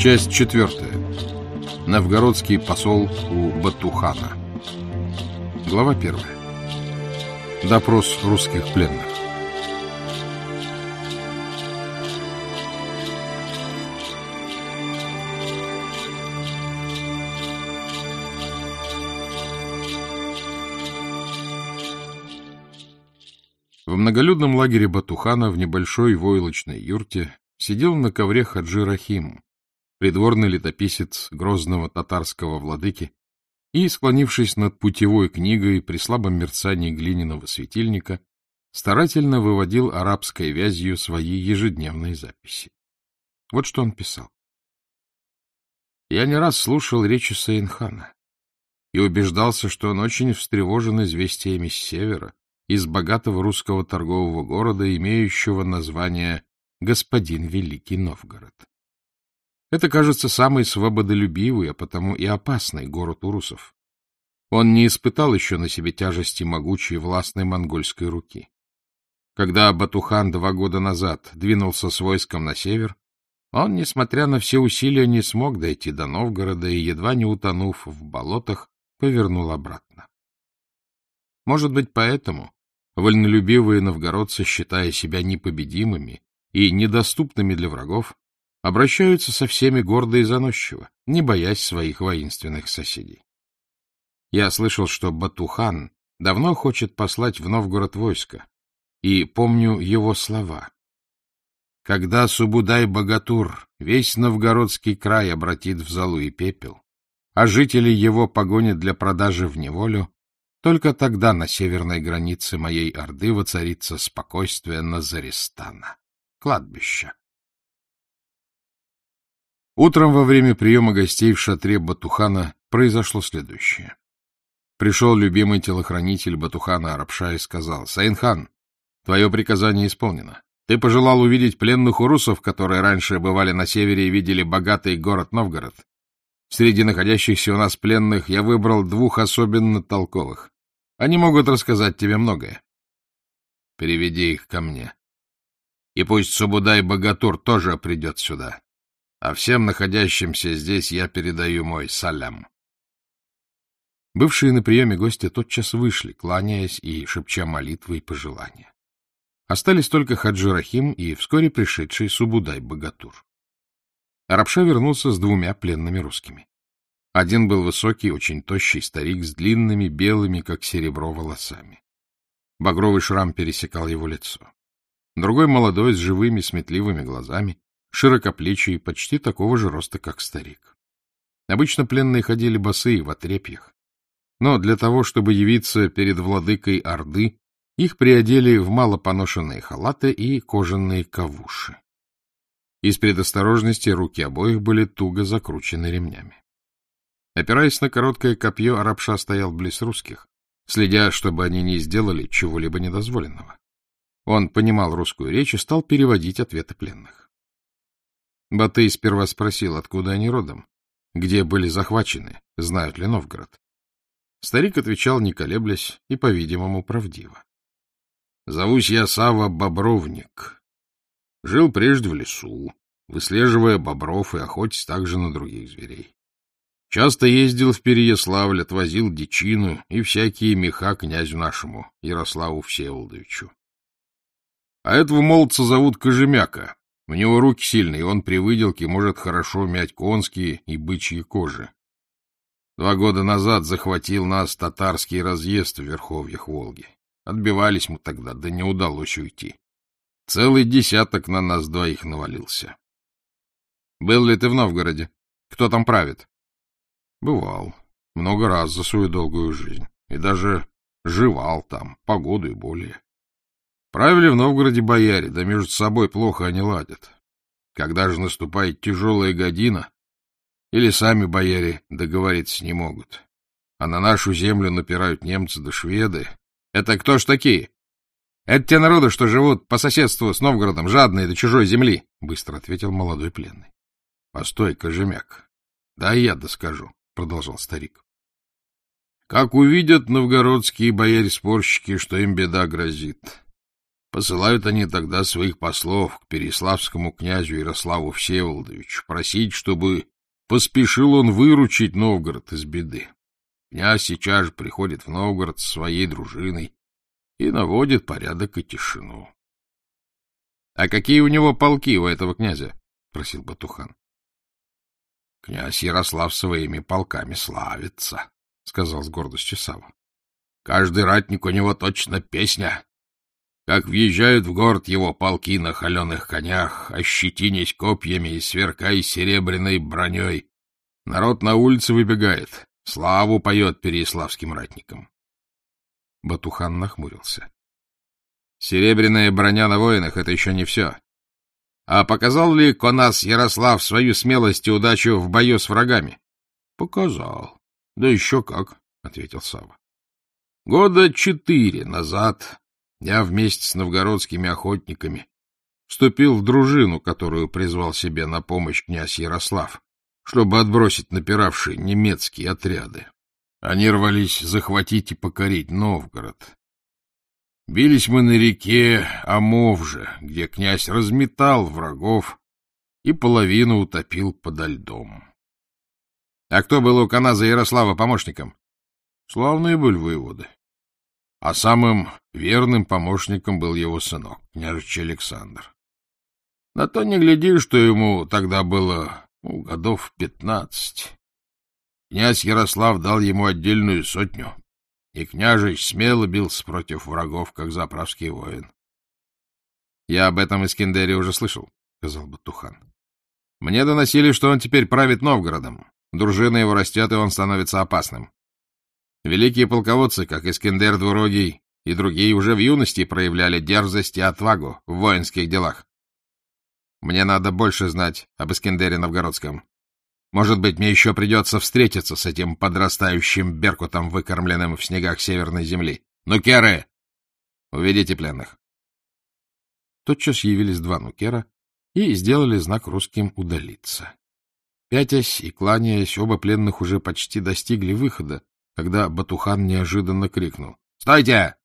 Часть четвертая. Новгородский посол у Батухана. Глава первая. Допрос русских пленных. В многолюдном лагере Батухана в небольшой войлочной юрте сидел на ковре Хаджи Рахим, придворный летописец грозного татарского владыки, и, склонившись над путевой книгой при слабом мерцании глиняного светильника, старательно выводил арабской вязью свои ежедневные записи. Вот что он писал. Я не раз слушал речи Саинхана и убеждался, что он очень встревожен известиями с севера, из богатого русского торгового города, имеющего название «Господин Великий Новгород». Это, кажется, самый свободолюбивый, а потому и опасный город урусов. Он не испытал еще на себе тяжести могучей властной монгольской руки. Когда Батухан два года назад двинулся с войском на север, он, несмотря на все усилия, не смог дойти до Новгорода и, едва не утонув в болотах, повернул обратно. Может быть, поэтому вольнолюбивые новгородцы, считая себя непобедимыми и недоступными для врагов, обращаются со всеми гордо и заносчиво, не боясь своих воинственных соседей. Я слышал, что Батухан давно хочет послать в Новгород войско, и помню его слова. Когда Субудай-Богатур весь новгородский край обратит в золу и пепел, а жители его погонят для продажи в неволю, только тогда на северной границе моей Орды воцарится спокойствие Назаристана, кладбища. Утром во время приема гостей в шатре Батухана произошло следующее. Пришел любимый телохранитель Батухана Арабша и сказал, «Сайнхан, твое приказание исполнено. Ты пожелал увидеть пленных урусов, которые раньше бывали на севере и видели богатый город Новгород. Среди находящихся у нас пленных я выбрал двух особенно толковых. Они могут рассказать тебе многое. Переведи их ко мне. И пусть Субудай Богатур тоже придет сюда а всем находящимся здесь я передаю мой салям. Бывшие на приеме гости тотчас вышли, кланяясь и шепча молитвы и пожелания. Остались только Хаджи Рахим и вскоре пришедший Субудай-Богатур. Арабша вернулся с двумя пленными русскими. Один был высокий, очень тощий старик с длинными, белыми, как серебро, волосами. Багровый шрам пересекал его лицо. Другой молодой, с живыми, сметливыми глазами, широкоплечий, почти такого же роста, как старик. Обычно пленные ходили босые в отрепьях, но для того, чтобы явиться перед владыкой Орды, их приодели в мало поношенные халаты и кожаные кавуши. Из предосторожности руки обоих были туго закручены ремнями. Опираясь на короткое копье, арабша стоял близ русских, следя, чтобы они не сделали чего-либо недозволенного. Он понимал русскую речь и стал переводить ответы пленных. Батый сперва спросил, откуда они родом, где были захвачены, знают ли Новгород. Старик отвечал, не колеблясь, и, по-видимому, правдиво. — Зовусь я Сава Бобровник. Жил прежде в лесу, выслеживая бобров и охотясь также на других зверей. Часто ездил в Переяславль, отвозил дичину и всякие меха князю нашему, Ярославу Всеволодовичу. А этого молодца зовут Кожемяка, у него руки сильные, он при выделке может хорошо мять конские и бычьи кожи. Два года назад захватил нас татарский разъезд в верховьях Волги. Отбивались мы тогда, да не удалось уйти. Целый десяток на нас двоих навалился. Был ли ты в Новгороде? Кто там правит? Бывал. Много раз за свою долгую жизнь. И даже жевал там, погоду и более. Правили в Новгороде бояре, да между собой плохо они ладят. Когда же наступает тяжелая година, или сами бояре договориться не могут, а на нашу землю напирают немцы да шведы. Это кто ж такие? Это те народы, что живут по соседству с Новгородом, жадные до чужой земли, — быстро ответил молодой пленный. — Постой, кожемяк, да я доскажу, — продолжал старик. Как увидят новгородские бояре-спорщики, что им беда грозит, Посылают они тогда своих послов к переславскому князю Ярославу Всеволодовичу, просить, чтобы поспешил он выручить Новгород из беды. Князь сейчас же приходит в Новгород со своей дружиной и наводит порядок и тишину. — А какие у него полки у этого князя? — просил Батухан. — Князь Ярослав своими полками славится, — сказал с гордостью Сава. Каждый ратник у него точно песня. Как въезжают в город его полки на холеных конях, ощетинясь копьями и сверкая серебряной броней, народ на улице выбегает, славу поет переяславским ратникам. Батухан нахмурился. Серебряная броня на воинах — это еще не все. А показал ли Конас Ярослав свою смелость и удачу в бою с врагами? — Показал. Да еще как, — ответил Сава. Года четыре назад я вместе с новгородскими охотниками вступил в дружину, которую призвал себе на помощь князь Ярослав, чтобы отбросить напиравшие немецкие отряды. Они рвались захватить и покорить Новгород. Бились мы на реке Амовже, где князь разметал врагов и половину утопил подо льдом. А кто был у Каназа Ярослава помощником? Славные были выводы а самым верным помощником был его сынок, княжич Александр. На то не гляди, что ему тогда было ну, годов пятнадцать. Князь Ярослав дал ему отдельную сотню, и княжич смело бился против врагов, как заправский воин. — Я об этом Искендере уже слышал, — сказал Батухан. — Мне доносили, что он теперь правит Новгородом. Дружина его растет, и он становится опасным. Великие полководцы, как Искендер Двурогий и другие, уже в юности проявляли дерзость и отвагу в воинских делах. Мне надо больше знать об Искендере Новгородском. Может быть, мне еще придется встретиться с этим подрастающим беркутом, выкормленным в снегах северной земли. Нукеры! Уведите пленных. Тотчас явились два нукера и сделали знак русским удалиться. Пятясь и кланяясь, оба пленных уже почти достигли выхода, когда Батухан неожиданно крикнул. — Стойте!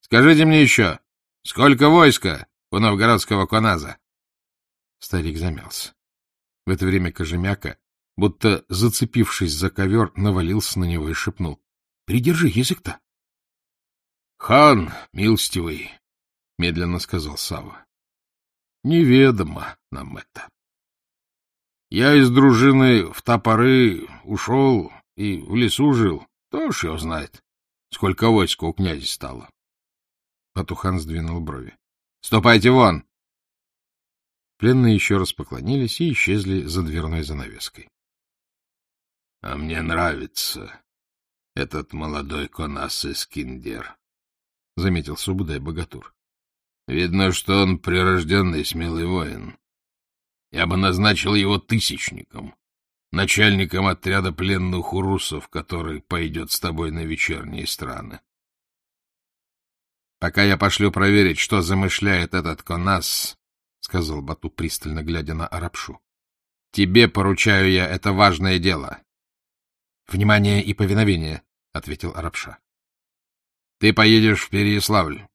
Скажите мне еще, сколько войска у новгородского коназа? Старик замялся. В это время Кожемяка, будто зацепившись за ковер, навалился на него и шепнул. — Придержи язык-то. — Хан, милостивый, — медленно сказал Сава. Неведомо нам это. Я из дружины в топоры ушел и в лесу жил. Кто ж его знает, сколько войска у князя стало. Патухан сдвинул брови. — Ступайте вон! Пленные еще раз поклонились и исчезли за дверной занавеской. — А мне нравится этот молодой конас Искиндер, — заметил Субудай Богатур. — Видно, что он прирожденный смелый воин. Я бы назначил его тысячником, начальником отряда пленных урусов, который пойдет с тобой на вечерние страны. — Пока я пошлю проверить, что замышляет этот Конас, — сказал Бату, пристально глядя на Арабшу, — тебе поручаю я это важное дело. — Внимание и повиновение, — ответил Арабша. — Ты поедешь в Переяславль,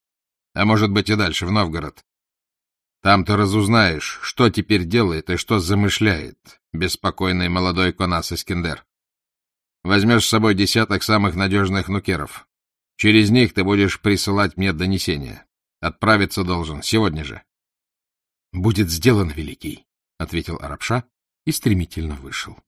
а может быть и дальше, в Новгород. Там ты разузнаешь, что теперь делает и что замышляет беспокойный молодой Конас Искендер. Возьмешь с собой десяток самых надежных нукеров. Через них ты будешь присылать мне донесения. Отправиться должен сегодня же. — Будет сделан, Великий, — ответил Арабша и стремительно вышел.